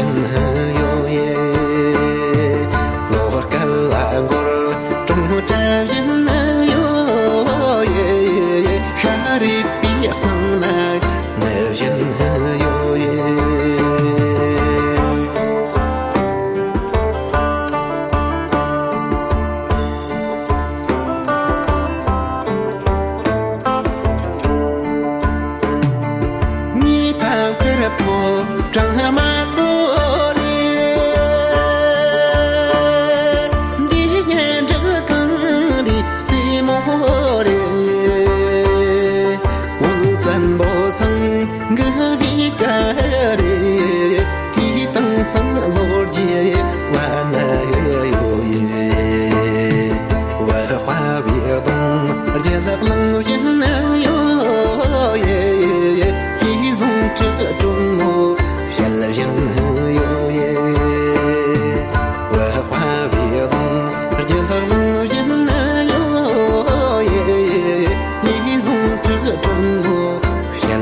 ཡོད ཡོད ཡོད ཡོད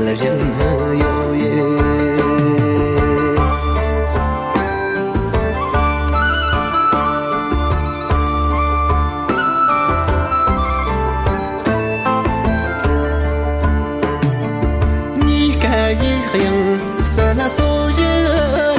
你看一样，是那所有。